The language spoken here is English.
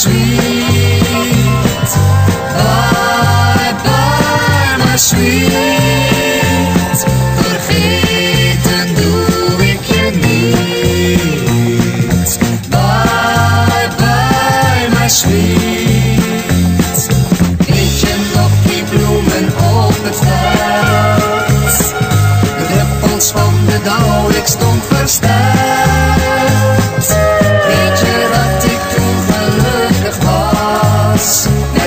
sweet. Bye bye, my sweet. Was?